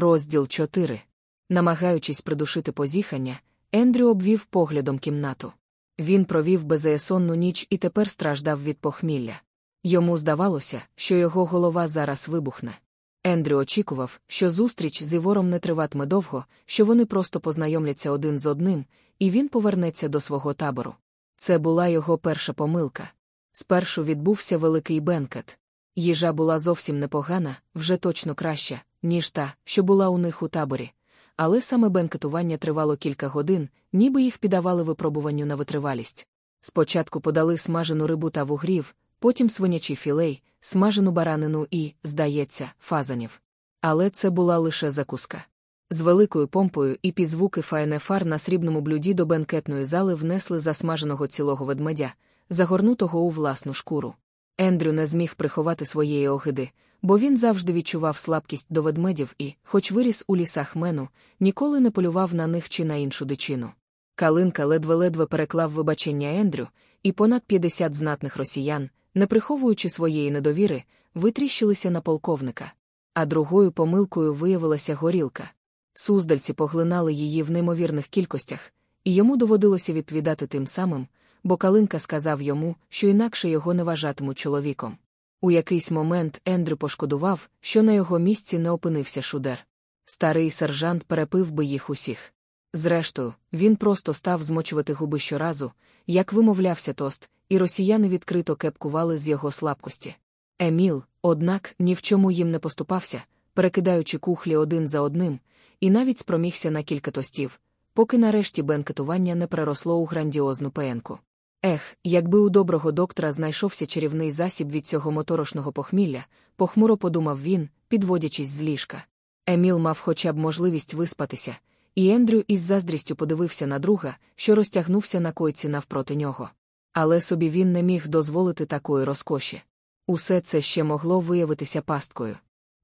Розділ 4. Намагаючись придушити позіхання, Ендрю обвів поглядом кімнату. Він провів безеясонну ніч і тепер страждав від похмілля. Йому здавалося, що його голова зараз вибухне. Ендрю очікував, що зустріч з Івором не триватиме довго, що вони просто познайомляться один з одним, і він повернеться до свого табору. Це була його перша помилка. Спершу відбувся великий бенкет. Їжа була зовсім непогана, вже точно краща, ніж та, що була у них у таборі. Але саме бенкетування тривало кілька годин, ніби їх піддавали випробуванню на витривалість. Спочатку подали смажену рибу та вугрів, потім свинячий філей, смажену баранину і, здається, фазанів. Але це була лише закуска. З великою помпою і пізвуки фаєнефар на срібному блюді до бенкетної зали внесли засмаженого цілого ведмедя, загорнутого у власну шкуру. Ендрю не зміг приховати своєї огиди, бо він завжди відчував слабкість до ведмедів і, хоч виріс у лісах мену, ніколи не полював на них чи на іншу дичину. Калинка ледве-ледве переклав вибачення Ендрю, і понад 50 знатних росіян, не приховуючи своєї недовіри, витріщилися на полковника. А другою помилкою виявилася горілка. Суздальці поглинали її в неймовірних кількостях, і йому доводилося відповідати тим самим, бо Калинка сказав йому, що інакше його не вважатимуть чоловіком. У якийсь момент Ендрю пошкодував, що на його місці не опинився шудер. Старий сержант перепив би їх усіх. Зрештою, він просто став змочувати губи щоразу, як вимовлявся тост, і росіяни відкрито кепкували з його слабкості. Еміл, однак, ні в чому їм не поступався, перекидаючи кухлі один за одним, і навіть спромігся на кілька тостів, поки нарешті бенкетування не переросло у грандіозну пеенку. Ех, якби у доброго доктора знайшовся чарівний засіб від цього моторошного похмілля, похмуро подумав він, підводячись з ліжка. Еміл мав хоча б можливість виспатися, і Ендрю із заздрістю подивився на друга, що розтягнувся на койці навпроти нього. Але собі він не міг дозволити такої розкоші. Усе це ще могло виявитися пасткою.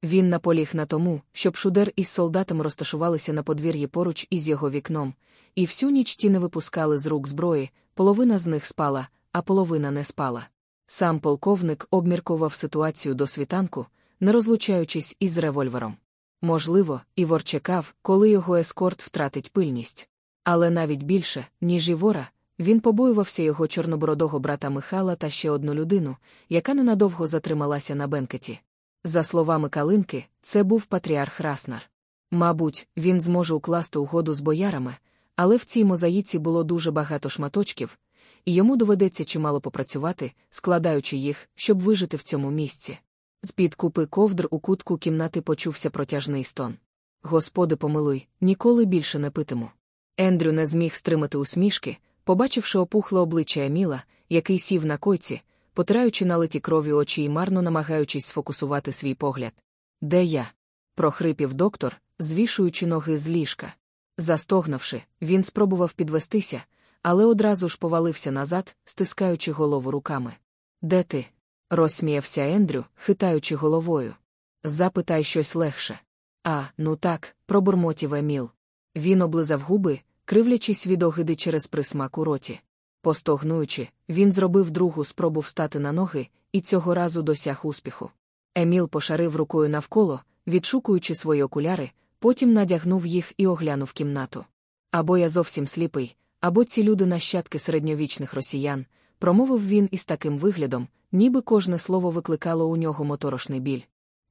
Він наполіг на тому, щоб шудер із солдатами розташувалися на подвір'ї поруч із його вікном, і всю ніч ті не випускали з рук зброї, половина з них спала, а половина не спала. Сам полковник обміркував ситуацію до світанку, не розлучаючись із револьвером. Можливо, Івор чекав, коли його ескорт втратить пильність. Але навіть більше, ніж Івора, він побоювався його чорнобородого брата Михайла та ще одну людину, яка ненадовго затрималася на бенкеті. За словами Калинки, це був патріарх Раснар. Мабуть, він зможе укласти угоду з боярами, але в цій мозаїці було дуже багато шматочків, і йому доведеться чимало попрацювати, складаючи їх, щоб вижити в цьому місці. З-під купи ковдр у кутку кімнати почувся протяжний стон. Господи, помилуй, ніколи більше не питиму. Ендрю не зміг стримати усмішки, побачивши опухле обличчя Еміла, який сів на койці, потираючи налиті крові очі і марно намагаючись сфокусувати свій погляд. Де я? прохрипів доктор, звішуючи ноги з ліжка. Застогнавши, він спробував підвестися, але одразу ж повалився назад, стискаючи голову руками. Де ти? розсміявся Ендрю, хитаючи головою. Запитай щось легше. А, ну так, пробурмотів Еміл. Він облизав губи, кривлячись від огиди через присмак у роті. Постогнуючи, він зробив другу спробу встати на ноги і цього разу досяг успіху. Еміл пошарив рукою навколо, відшукуючи свої окуляри, потім надягнув їх і оглянув кімнату. Або я зовсім сліпий, або ці люди нащадки середньовічних росіян, промовив він із таким виглядом, ніби кожне слово викликало у нього моторошний біль.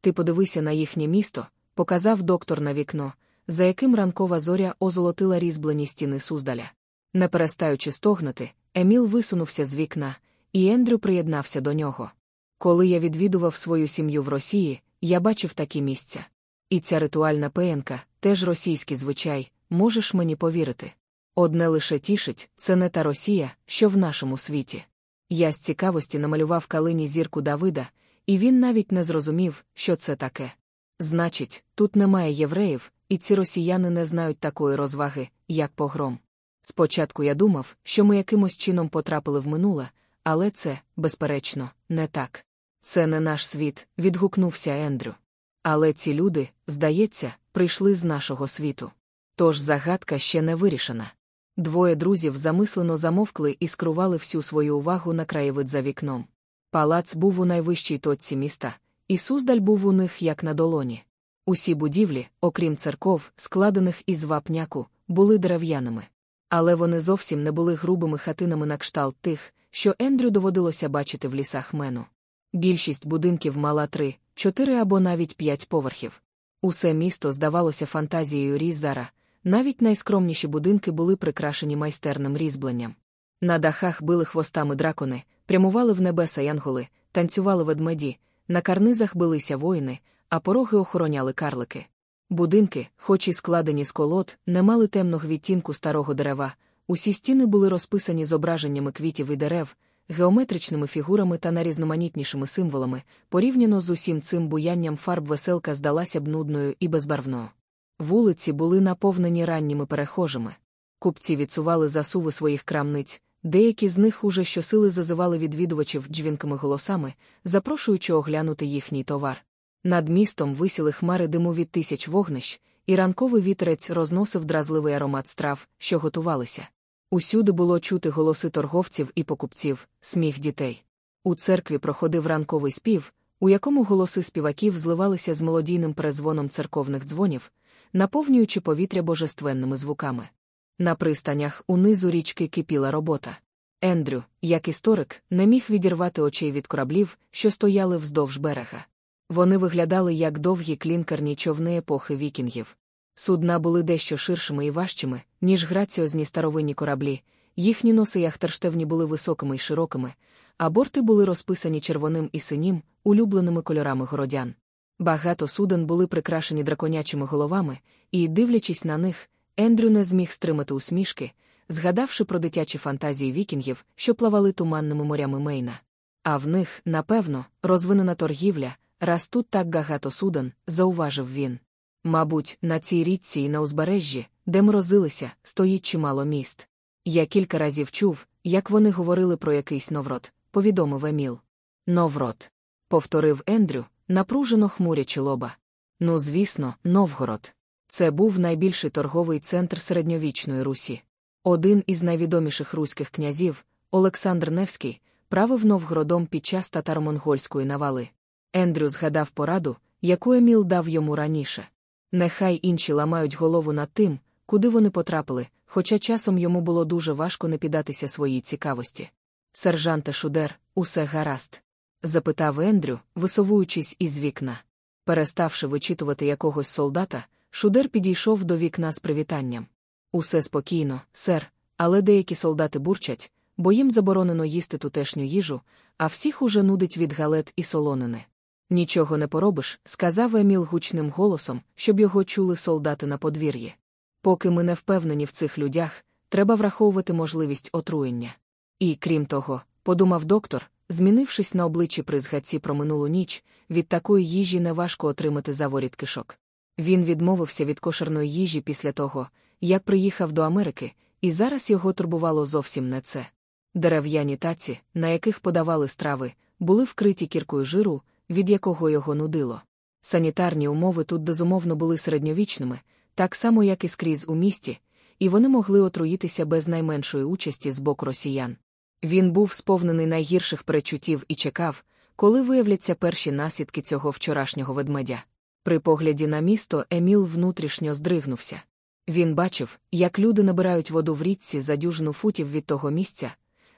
Ти подивися на їхнє місто, показав доктор на вікно, за яким ранкова зоря озолотила різьблені стіни Суздаля. Не перестаючи стогнати, Еміл висунувся з вікна, і Ендрю приєднався до нього. Коли я відвідував свою сім'ю в Росії, я бачив такі місця. І ця ритуальна пеєнка, теж російський звичай, можеш мені повірити. Одне лише тішить, це не та Росія, що в нашому світі. Я з цікавості намалював калині зірку Давида, і він навіть не зрозумів, що це таке. Значить, тут немає євреїв, і ці росіяни не знають такої розваги, як погром. Спочатку я думав, що ми якимось чином потрапили в минуле, але це, безперечно, не так. Це не наш світ, відгукнувся Ендрю. Але ці люди, здається, прийшли з нашого світу. Тож загадка ще не вирішена. Двоє друзів замислено замовкли і скрували всю свою увагу на краєвид за вікном. Палац був у найвищій точці міста, і Суздаль був у них як на долоні. Усі будівлі, окрім церков, складених із вапняку, були дерев'яними. Але вони зовсім не були грубими хатинами на кшталт тих, що Ендрю доводилося бачити в лісах мену. Більшість будинків мала три, чотири або навіть п'ять поверхів. Усе місто здавалося фантазією Різара, навіть найскромніші будинки були прикрашені майстерним різьбленням. На дахах били хвостами дракони, прямували в небеса янголи, танцювали ведмеді, на карнизах билися воїни, а пороги охороняли карлики. Будинки, хоч і складені з колод, не мали темного відтінку старого дерева, усі стіни були розписані зображеннями квітів і дерев, геометричними фігурами та найрізноманітнішими символами, порівняно з усім цим буянням фарб веселка здалася б нудною і безбарвною. Вулиці були наповнені ранніми перехожими. Купці відсували засуви своїх крамниць, деякі з них уже щосили зазивали відвідувачів дзвінкими голосами, запрошуючи оглянути їхній товар. Над містом висіли хмари диму від тисяч вогнищ, і ранковий вітерець розносив дразливий аромат страв, що готувалися. Усюди було чути голоси торговців і покупців, сміх дітей. У церкві проходив ранковий спів, у якому голоси співаків зливалися з мелодійним перезвоном церковних дзвонів, наповнюючи повітря божественними звуками. На пристанях унизу річки кипіла робота. Ендрю, як історик, не міг відірвати очей від кораблів, що стояли вздовж берега. Вони виглядали як довгі клінкерні човни епохи вікінгів. Судна були дещо ширшими і важчими, ніж граціозні старовинні кораблі, їхні носи яхтерштевні були високими й широкими, а борти були розписані червоним і синім, улюбленими кольорами городян. Багато суден були прикрашені драконячими головами, і, дивлячись на них, Ендрю не зміг стримати усмішки, згадавши про дитячі фантазії вікінгів, що плавали туманними морями Мейна. А в них, напевно, розвинена торгівля, раз тут так багато суден, зауважив він. Мабуть, на цій річці і на узбережжі, де морозилися, стоїть чимало міст. Я кілька разів чув, як вони говорили про якийсь новрод, повідомив Еміл. Новрод. Повторив Ендрю, напружено хмурячи лоба. Ну, звісно, Новгород. Це був найбільший торговий центр середньовічної Русі. Один із найвідоміших руських князів, Олександр Невський, правив Новгородом під час татаро-монгольської навали. Ендрю згадав пораду, яку Еміл дав йому раніше. Нехай інші ламають голову над тим, куди вони потрапили, хоча часом йому було дуже важко не піддатися своїй цікавості. Сержанте Шудер, усе гаразд? запитав Ендрю, висовуючись із вікна. Переставши вичитувати якогось солдата, Шудер підійшов до вікна з привітанням. Усе спокійно, сер, але деякі солдати бурчать, бо їм заборонено їсти тутешню їжу, а всіх уже нудить від галет і солонини. Нічого не поробиш, сказав Еміл гучним голосом, щоб його чули солдати на подвір'ї. Поки ми не впевнені в цих людях, треба враховувати можливість отруєння. І, крім того, подумав доктор, змінившись на обличчі при згадці про минулу ніч, від такої їжі неважко отримати заворіт кишок. Він відмовився від кошерної їжі після того, як приїхав до Америки, і зараз його турбувало зовсім не це. Дерев'яні таці, на яких подавали страви, були вкриті кіркою жиру, від якого його нудило. Санітарні умови тут безумовно були середньовічними, так само, як і скрізь у місті, і вони могли отруїтися без найменшої участі з боку росіян. Він був сповнений найгірших перечуттів і чекав, коли виявляться перші наслідки цього вчорашнього ведмедя. При погляді на місто Еміл внутрішньо здригнувся. Він бачив, як люди набирають воду в річці за дюжину футів від того місця,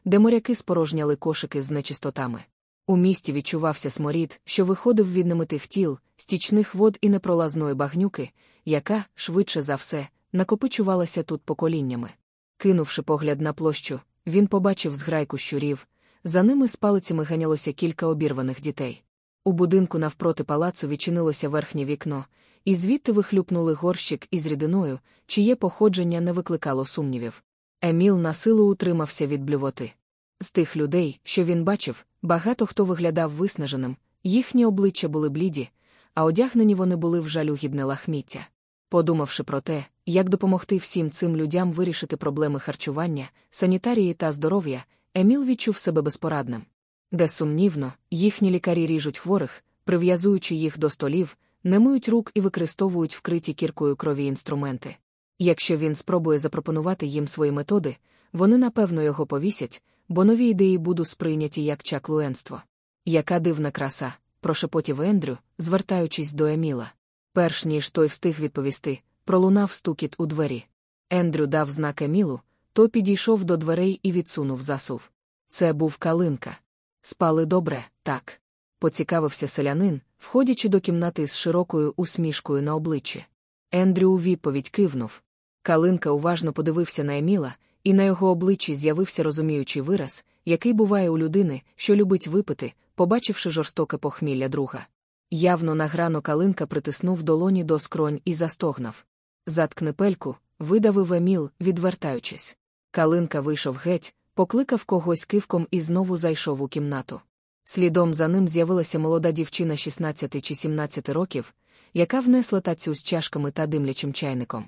де моряки спорожняли кошики з нечистотами. У місті відчувався сморід, що виходив від немитих тіл, стічних вод і непролазної багнюки, яка, швидше за все, накопичувалася тут поколіннями. Кинувши погляд на площу, він побачив зграйку щурів, за ними з палицями ганялося кілька обірваних дітей. У будинку навпроти палацу відчинилося верхнє вікно, і звідти вихлюпнули горщик із рідиною, чиє походження не викликало сумнівів. Еміл на силу утримався від блювоти. З тих людей, що він бачив, багато хто виглядав виснаженим, їхні обличчя були бліді, а одягнені вони були в жалюгідне лахміття. Подумавши про те, як допомогти всім цим людям вирішити проблеми харчування, санітарії та здоров'я, Еміл відчув себе безпорадним. Безсумнівно, їхні лікарі ріжуть хворих, прив'язуючи їх до столів, не миють рук і використовують вкриті кіркою крові інструменти. Якщо він спробує запропонувати їм свої методи, вони напевно його повісять, бо нові ідеї будуть сприйняті як чаклуенство. Яка дивна краса, прошепотів Ендрю, звертаючись до Еміла. Перш ніж той встиг відповісти, пролунав стукіт у двері. Ендрю дав знак Емілу, то підійшов до дверей і відсунув засув. Це був калинка. Спали добре, так. Поцікавився селянин, входячи до кімнати з широкою усмішкою на обличчі. Ендрю у відповідь кивнув. Калинка уважно подивився на Еміла, і на його обличчі з'явився розуміючий вираз, який буває у людини, що любить випити, побачивши жорстоке похмілля друга. Явно награно калинка притиснув долоні до скронь і застогнав. Заткни пельку, видавив Еміл, відвертаючись. Калинка вийшов геть, покликав когось кивком і знову зайшов у кімнату. Слідом за ним з'явилася молода дівчина 16 чи 17 років, яка внесла тацю з чашками та димлячим чайником.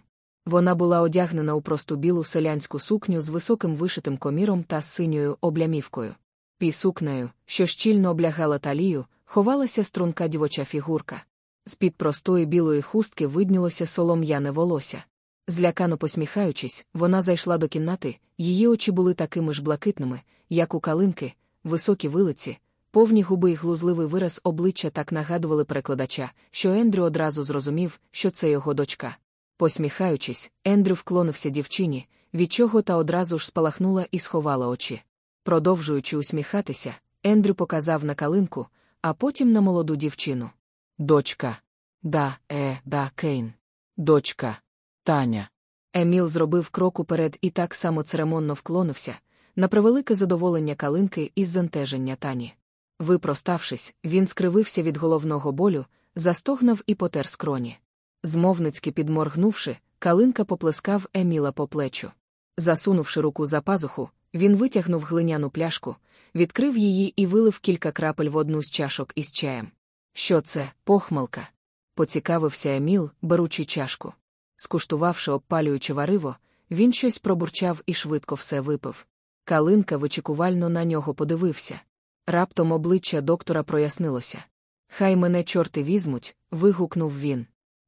Вона була одягнена у просту білу селянську сукню з високим вишитим коміром та синьою облямівкою. Пі сукнею, що щільно облягала талію, ховалася струнка дівоча фігурка. З-під простої білої хустки виднілося солом'яне волосся. Злякано посміхаючись, вона зайшла до кімнати, її очі були такими ж блакитними, як у калинки, високі вилиці, повні губи й глузливий вираз обличчя так нагадували перекладача, що Ендрю одразу зрозумів, що це його дочка. Посміхаючись, Ендрю вклонився дівчині, від чого та одразу ж спалахнула і сховала очі. Продовжуючи усміхатися, Ендрю показав на калинку, а потім на молоду дівчину. Дочка. Да, е, да, Кейн. Дочка. Таня. Еміл зробив крок уперед і так само церемонно вклонився, на превелике задоволення калинки із зантеження тані. Випроставшись, він скривився від головного болю, застогнав і потер скроні. Змовницьки підморгнувши, калинка поплескав Еміла по плечу. Засунувши руку за пазуху, він витягнув глиняну пляшку, відкрив її і вилив кілька крапель в одну з чашок із чаєм. Що це, похмалка? поцікавився Еміл, беручи чашку. Скуштувавши обпалююче вариво, він щось пробурчав і швидко все випив. Калинка вичікувально на нього подивився. Раптом обличчя доктора прояснилося. Хай мене чорти візьмуть, вигукнув він.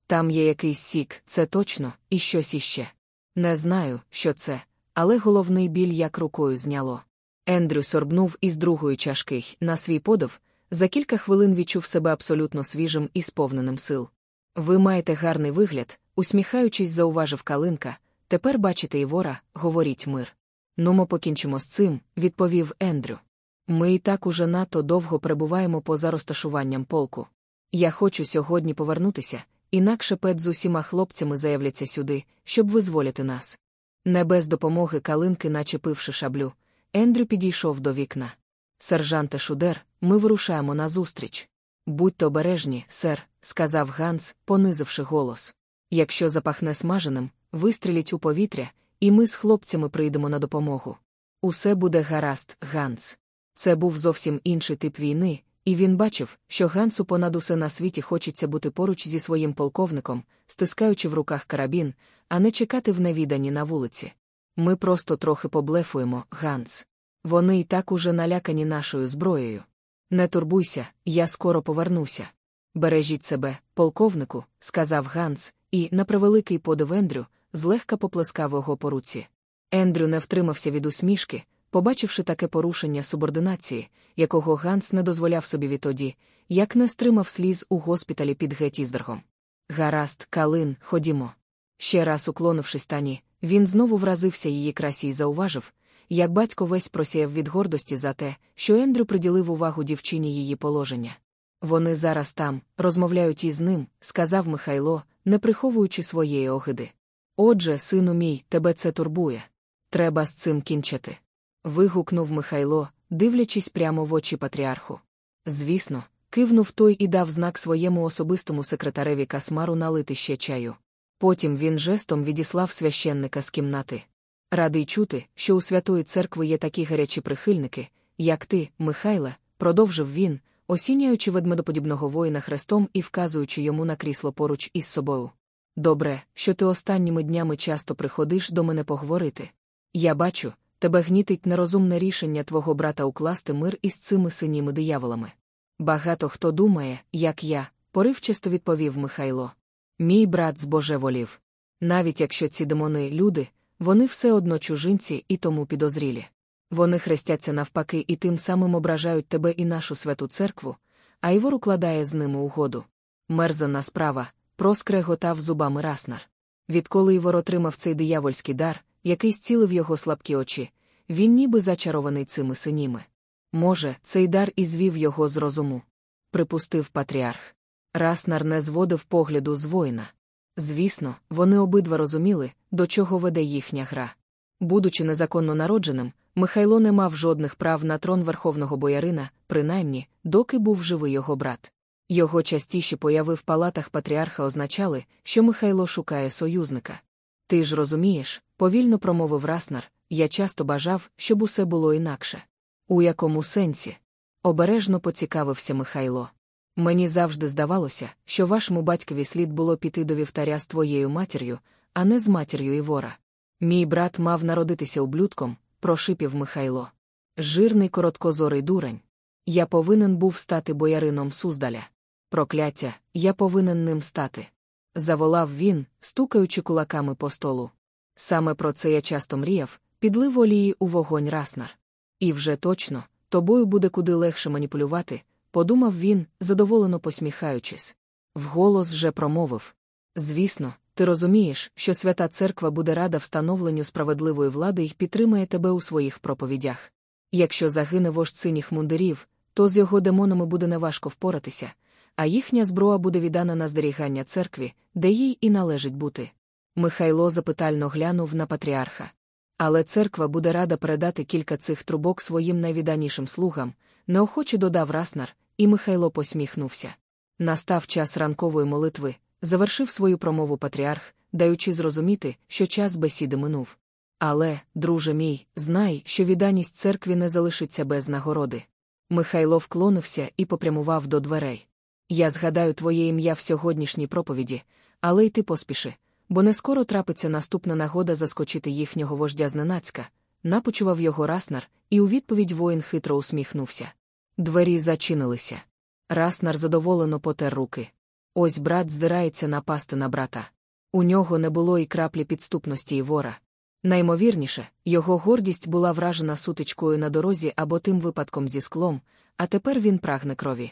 Там є якийсь сік, це точно, і щось іще. Не знаю, що це, але головний біль як рукою зняло. Ендрю сорбнув із другої чашки на свій подив, за кілька хвилин відчув себе абсолютно свіжим і сповненим сил. Ви маєте гарний вигляд, усміхаючись, зауважив Калинка. Тепер бачите Івора, говоріть мир. Ну, ми покінчимо з цим, відповів Ендрю. Ми і так уже надто довго перебуваємо поза розташуванням полку. Я хочу сьогодні повернутися, інакше пет з усіма хлопцями заявляться сюди, щоб визволити нас. Не без допомоги калинки, начепивши шаблю, Ендрю підійшов до вікна. Сержанте Шудер, ми вирушаємо назустріч. Будьте обережні, сер, сказав Ганс, понизивши голос. Якщо запахне смаженим, вистріліть у повітря, і ми з хлопцями прийдемо на допомогу. Усе буде гаразд, Ганс. Це був зовсім інший тип війни, і він бачив, що Гансу понад усе на світі хочеться бути поруч зі своїм полковником, стискаючи в руках карабін, а не чекати в невідані на вулиці. Ми просто трохи поблефуємо, Ганс. Вони і так уже налякані нашою зброєю. Не турбуйся, я скоро повернуся. Бережіть себе, полковнику, сказав Ганс, і, на превеликий подив Ендрю, злегка поплескав його по руці. Ендрю не втримався від усмішки, побачивши таке порушення субординації, якого Ганс не дозволяв собі відтоді, як не стримав сліз у госпіталі під Геттіздергом. Гаразд, Калин, ходімо. Ще раз уклонившись тані, він знову вразився її красі й зауважив, як батько весь просіяв від гордості за те, що Ендрю приділив увагу дівчині її положення. Вони зараз там, розмовляють із ним, сказав Михайло, не приховуючи своєї огиди. Отже, сину мій, тебе це турбує. Треба з цим кінчити. Вигукнув Михайло, дивлячись прямо в очі патріарху. Звісно, кивнув той і дав знак своєму особистому секретареві Касмару налити ще чаю. Потім він жестом відіслав священника з кімнати. Радий чути, що у Святої церкви є такі гарячі прихильники, як ти, Михайле, продовжив він, осінюючи ведмедоподібного воїна хрестом і вказуючи йому на крісло поруч із собою. Добре, що ти останніми днями часто приходиш до мене поговорити. Я бачу, тебе гнітить нерозумне рішення твого брата укласти мир із цими синіми дияволами. Багато хто думає, як я, поривчасто відповів Михайло. Мій брат збожеволів. Навіть якщо ці демони люди, вони все одно чужинці і тому підозрілі. Вони хрестяться навпаки і тим самим ображають тебе і нашу святу церкву, а Івор укладає з ними угоду. Мерзана справа, проскреготав зубами Раснар. Відколи Івор отримав цей диявольський дар, який зцілив його слабкі очі, він ніби зачарований цими синіми. Може, цей дар і звів його з розуму. Припустив патріарх. Раснар не зводив погляду з воїна. Звісно, вони обидва розуміли, до чого веде їхня гра. Будучи незаконно народженим, Михайло не мав жодних прав на трон верховного боярина, принаймні, доки був живий його брат. Його частіші появи в палатах патріарха означали, що Михайло шукає союзника. Ти ж розумієш, повільно промовив Раснар, я часто бажав, щоб усе було інакше. У якому сенсі? Обережно поцікавився Михайло. Мені завжди здавалося, що вашому батькові слід було піти до вівтаря з твоєю матір'ю, а не з матір'ю Івора. Мій брат мав народитися ублюдком, прошипів Михайло. Жирний короткозорий дурень. Я повинен був стати боярином Суздаля. Прокляття, я повинен ним стати. Заволав він, стукаючи кулаками по столу. Саме про це я часто мріяв, підлив олії у вогонь Раснар. І вже точно, тобою буде куди легше маніпулювати, подумав він, задоволено посміхаючись. Вголос же промовив Звісно, ти розумієш, що свята церква буде рада встановленню справедливої влади і підтримає тебе у своїх проповідях. Якщо загине вождь синіх мундирів, то з його демонами буде неважко впоратися, а їхня зброя буде віддана на зберігання церкві, де їй і належить бути. Михайло запитально глянув на патріарха. Але церква буде рада передати кілька цих трубок своїм найвіданішим слугам, неохоче додав Раснар, і Михайло посміхнувся. Настав час ранкової молитви, завершив свою промову патріарх, даючи зрозуміти, що час бесіди минув. Але, друже мій, знай, що відданість церкві не залишиться без нагороди. Михайло вклонився і попрямував до дверей. Я згадаю твоє ім'я в сьогоднішній проповіді, але й ти поспіши, бо не скоро трапиться наступна нагода заскочити їхнього вождя зненацька, напочував його Раснар, і у відповідь воїн хитро усміхнувся. Двері зачинилися. Раснар задоволено потер руки. Ось брат здирається напасти на брата. У нього не було і краплі підступності і вора. Наймовірніше, його гордість була вражена сутичкою на дорозі або тим випадком зі склом, а тепер він прагне крові.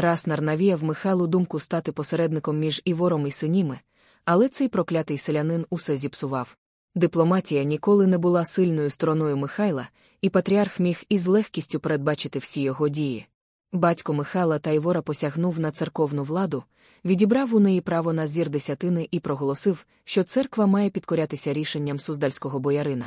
Раснар навіяв Михайлу думку стати посередником між Івором і синіми, але цей проклятий селянин усе зіпсував. Дипломатія ніколи не була сильною стороною Михайла, і патріарх міг із легкістю передбачити всі його дії. Батько Михайла та Івора посягнув на церковну владу, відібрав у неї право на зір десятини і проголосив, що церква має підкорятися рішенням суздальського боярина.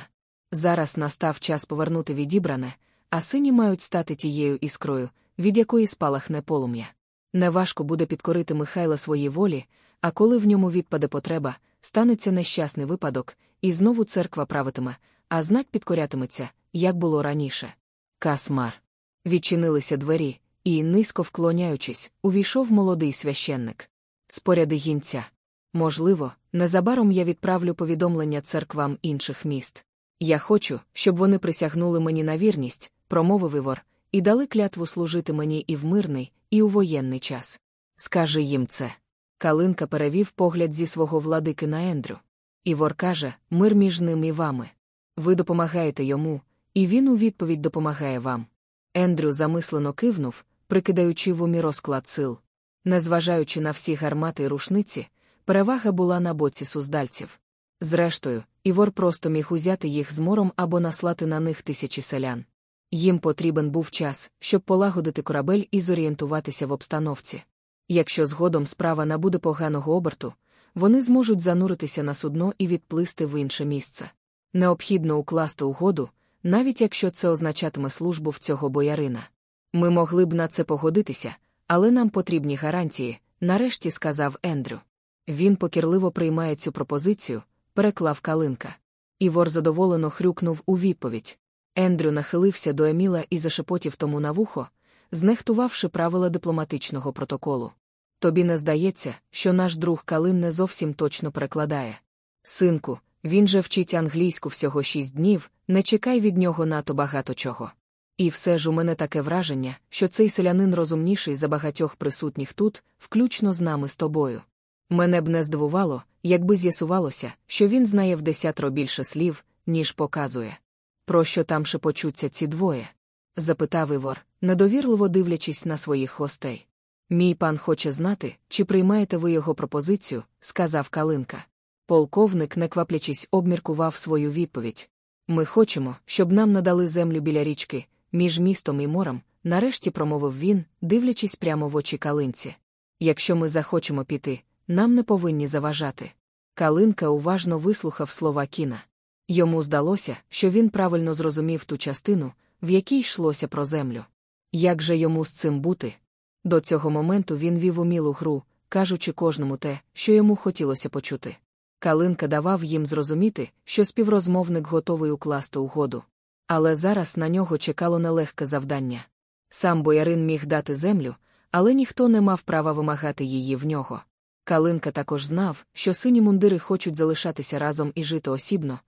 Зараз настав час повернути відібране, а сині мають стати тією іскрою, від якої спалахне полум'я. Неважко буде підкорити Михайла своїй волі, а коли в ньому відпаде потреба, станеться нещасний випадок, і знову церква правитиме, а знак підкорятиметься, як було раніше. Касмар. Відчинилися двері, і, низько вклоняючись, увійшов молодий священник. Споряди гінця. Можливо, незабаром я відправлю повідомлення церквам інших міст. Я хочу, щоб вони присягнули мені на вірність, промовив Івор, і дали клятву служити мені і в мирний, і у воєнний час. Скажи їм це. Калинка перевів погляд зі свого владики на Ендрю. Івор каже мир між ним і вами. Ви допомагаєте йому, і він у відповідь допомагає вам. Ендрю замислено кивнув, прикидаючи в умі розклад сил. Незважаючи на всі гармати й рушниці, перевага була на боці суздальців. Зрештою, Івор просто міг узяти їх з мором або наслати на них тисячі селян. Їм потрібен був час, щоб полагодити корабель і зорієнтуватися в обстановці. Якщо згодом справа набуде поганого оберту, вони зможуть зануритися на судно і відплисти в інше місце. Необхідно укласти угоду, навіть якщо це означатиме службу в цього боярина. Ми могли б на це погодитися, але нам потрібні гарантії, нарешті сказав Ендрю. Він покірливо приймає цю пропозицію, переклав калинка. Івор задоволено хрюкнув у відповідь. Ендрю нахилився до Еміла і зашепотів тому на вухо, знехтувавши правила дипломатичного протоколу. Тобі не здається, що наш друг Калин не зовсім точно перекладає. Синку, він же вчить англійську всього шість днів, не чекай від нього нато багато чого. І все ж у мене таке враження, що цей селянин розумніший за багатьох присутніх тут, включно з нами з тобою. Мене б не здивувало, якби з'ясувалося, що він знає в десятро більше слів, ніж показує. Про що там шепочуться ці двоє? запитав Івор, недовірливо дивлячись на своїх гостей. Мій пан хоче знати, чи приймаєте ви його пропозицію, сказав Калинка. Полковник, не кваплячись, обміркував свою відповідь. Ми хочемо, щоб нам надали землю біля річки, між містом і морем, нарешті промовив він, дивлячись прямо в очі калинці. Якщо ми захочемо піти, нам не повинні заважати. Калинка уважно вислухав слова кіна. Йому здалося, що він правильно зрозумів ту частину, в якій йшлося про землю. Як же йому з цим бути? До цього моменту він вів умілу гру, кажучи кожному те, що йому хотілося почути. Калинка давав їм зрозуміти, що співрозмовник готовий укласти угоду. Але зараз на нього чекало нелегке завдання. Сам боярин міг дати землю, але ніхто не мав права вимагати її в нього. Калинка також знав, що сині мундири хочуть залишатися разом і жити осібно,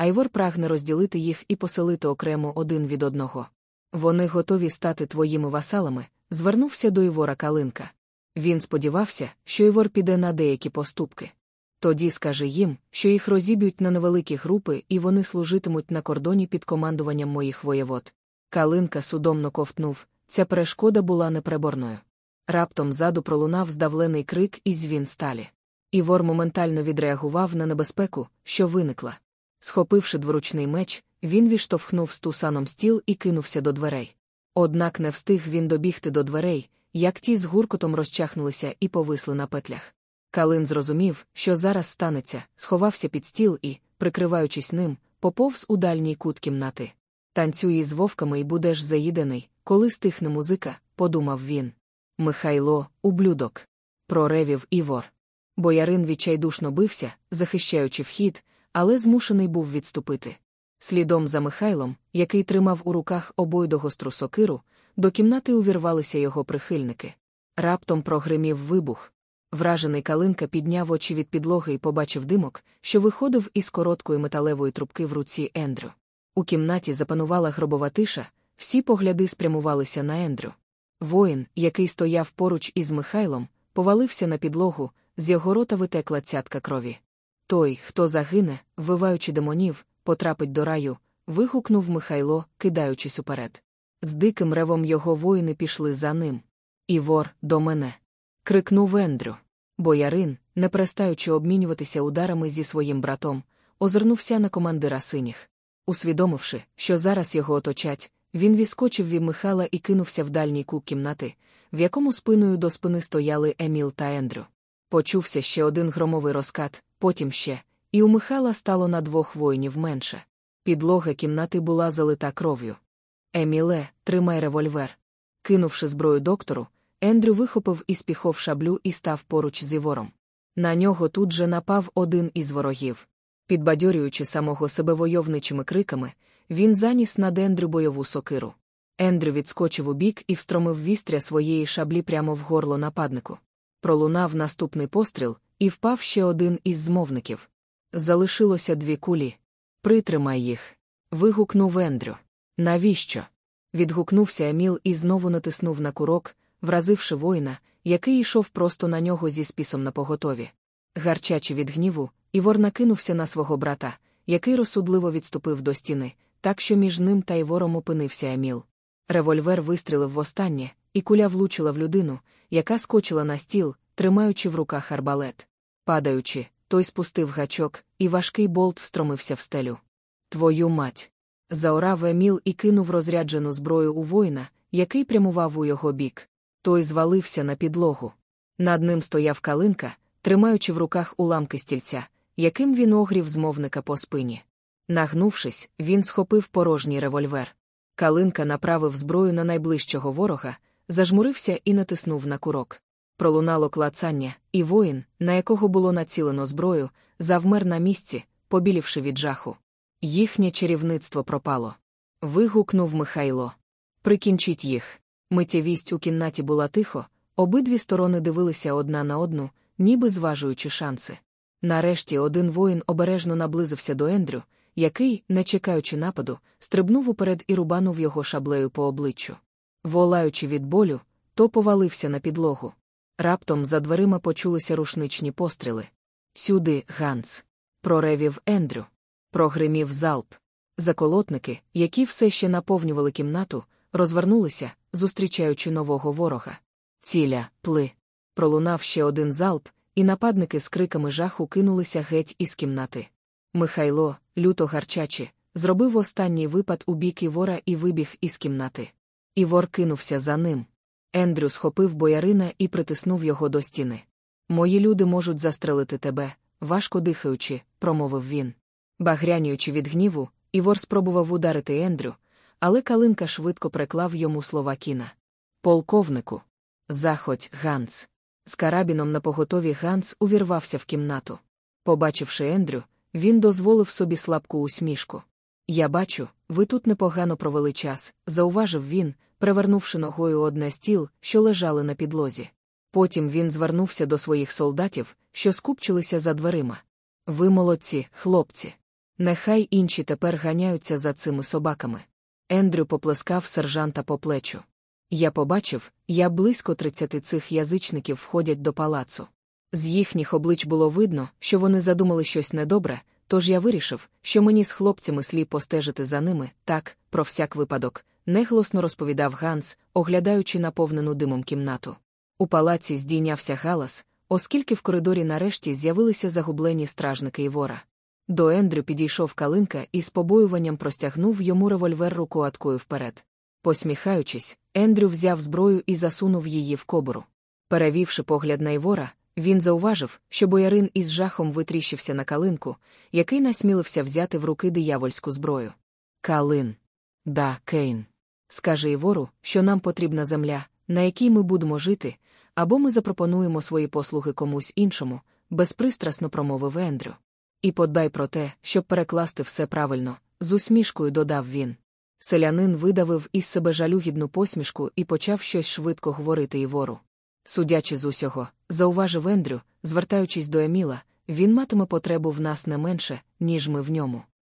а Івор прагне розділити їх і поселити окремо один від одного. Вони готові стати твоїми васалами, звернувся до Івора Калинка. Він сподівався, що Івор піде на деякі поступки. Тоді скаже їм, що їх розіб'ють на невеликі групи і вони служитимуть на кордоні під командуванням моїх воєвод. Калинка судомно ковтнув, ця перешкода була непреборною. Раптом ззаду пролунав здавлений крик і звін сталі. Івор моментально відреагував на небезпеку, що виникла. Схопивши дворучний меч, він відштовхнув стусаном стіл і кинувся до дверей. Однак не встиг він добігти до дверей, як ті з гуркотом розчахнулися і повисли на петлях. Калин зрозумів, що зараз станеться, сховався під стіл і, прикриваючись ним, поповз у дальній кут кімнати. Танцюй з вовками і будеш заїдений, коли стихне музика, подумав він. Михайло, ублюдок. Проревів Івор. Боярин відчайдушно бився, захищаючи вхід, але змушений був відступити. Слідом за Михайлом, який тримав у руках обойдогостру сокиру, до кімнати увірвалися його прихильники. Раптом прогримів вибух. Вражений Калинка підняв очі від підлоги і побачив димок, що виходив із короткої металевої трубки в руці Ендрю. У кімнаті запанувала гробова тиша, всі погляди спрямувалися на Ендрю. Воїн, який стояв поруч із Михайлом, повалився на підлогу, з його рота витекла цятка крові. Той, хто загине, виваючи демонів, потрапить до раю, вигукнув Михайло, кидаючись уперед. З диким ревом його воїни пішли за ним. Івор, до мене. крикнув Ендрю. Боярин, не перестаючи обмінюватися ударами зі своїм братом, озирнувся на командира синіх. Усвідомивши, що зараз його оточать, він віскочив від Михайла і кинувся в дальній кут кімнати, в якому спиною до спини стояли Еміл та Ендрю. Почувся ще один громовий розкат, потім ще, і у Михайла стало на двох воїнів менше. Підлога кімнати була залита кров'ю. Еміле, тримай револьвер. Кинувши зброю доктору, Ендрю вихопив із піхов шаблю і став поруч з Івором. На нього тут же напав один із ворогів. Підбадьорюючи самого себе войовничими криками, він заніс над Ендрю бойову сокиру. Ендрю відскочив у бік і встромив вістря своєї шаблі прямо в горло нападнику. Пролунав наступний постріл, і впав ще один із змовників. Залишилося дві кулі. Притримай їх. Вигукнув Ендрю. Навіщо? Відгукнувся Еміл і знову натиснув на курок, вразивши воїна, який йшов просто на нього зі спісом на поготові. Гарчачи від гніву, Івор накинувся на свого брата, який розсудливо відступив до стіни, так що між ним та Івором опинився Еміл. Револьвер вистрілив востаннє, і куля влучила в людину, яка скочила на стіл, тримаючи в руках арбалет. Падаючи, той спустив гачок, і важкий болт встромився в стелю. Твою мать! Заорав Еміл і кинув розряджену зброю у воїна, який прямував у його бік. Той звалився на підлогу. Над ним стояв калинка, тримаючи в руках уламки стільця, яким він огрів змовника по спині. Нагнувшись, він схопив порожній револьвер. Калинка направив зброю на найближчого ворога, зажмурився і натиснув на курок. Пролунало клацання, і воїн, на якого було націлено зброю, завмер на місці, побілівши від жаху. Їхнє чарівництво пропало. Вигукнув Михайло. Прикінчіть їх. Миттєвість у кімнаті була тихо, обидві сторони дивилися одна на одну, ніби зважуючи шанси. Нарешті один воїн обережно наблизився до Ендрю, який, не чекаючи нападу, стрибнув уперед і рубанув його шаблею по обличчю. Волаючи від болю, то повалився на підлогу. Раптом за дверима почулися рушничні постріли. Сюди, Ганс. Проревів Ендрю. Прогримів залп. Заколотники, які все ще наповнювали кімнату, розвернулися, зустрічаючи нового ворога. Ціля, пли. Пролунав ще один залп, і нападники з криками жаху кинулися геть із кімнати. Михайло, люто гарчачи, зробив останній випад у бік Івора і вибіг із кімнати. Івор кинувся за ним. Ендрю схопив боярина і притиснув його до стіни. Мої люди можуть застрелити тебе, важко дихаючи, промовив він. Багрянюючи від гніву, Івор спробував ударити Ендрю, але Калинка швидко преклав йому слова кіна. Полковнику. Заходь, Ганс. З карабіном на поготові Ганс увірвався в кімнату. Побачивши Ендрю, він дозволив собі слабку усмішку. Я бачу, ви тут непогано провели час, зауважив він, перевернувши ногою одне стіл, що лежали на підлозі. Потім він звернувся до своїх солдатів, що скупчилися за дверима. Ви молодці, хлопці. Нехай інші тепер ганяються за цими собаками. Ендрю поплескав сержанта по плечу. Я побачив, я близько тридцяти цих язичників входять до палацу. З їхніх облич було видно, що вони задумали щось недобре, тож я вирішив, що мені з хлопцями слід постежити за ними, так, про всяк випадок, неглосно розповідав Ганс, оглядаючи наповнену димом кімнату. У палаці здійнявся галас, оскільки в коридорі нарешті з'явилися загублені стражники Івора. До Ендрю підійшов калинка і з побоюванням простягнув йому револьвер рукоаткою вперед. Посміхаючись, Ендрю взяв зброю і засунув її в кобуру. Перевівши погляд на Івора, він зауважив, що боярин із жахом витріщився на калинку, який насмілився взяти в руки диявольську зброю. Калин. Да, Кейн. Скаже Івору, що нам потрібна земля, на якій ми будемо жити, або ми запропонуємо свої послуги комусь іншому, безпристрасно промовив Ендрю. І подбай про те, щоб перекласти все правильно, з усмішкою додав він. Селянин видавив із себе жалюгідну посмішку і почав щось швидко говорити Івору. Судячи з усього, зауважив Ендрю, звертаючись до Еміла, він матиме потребу в нас не менше, ніж ми в ньому.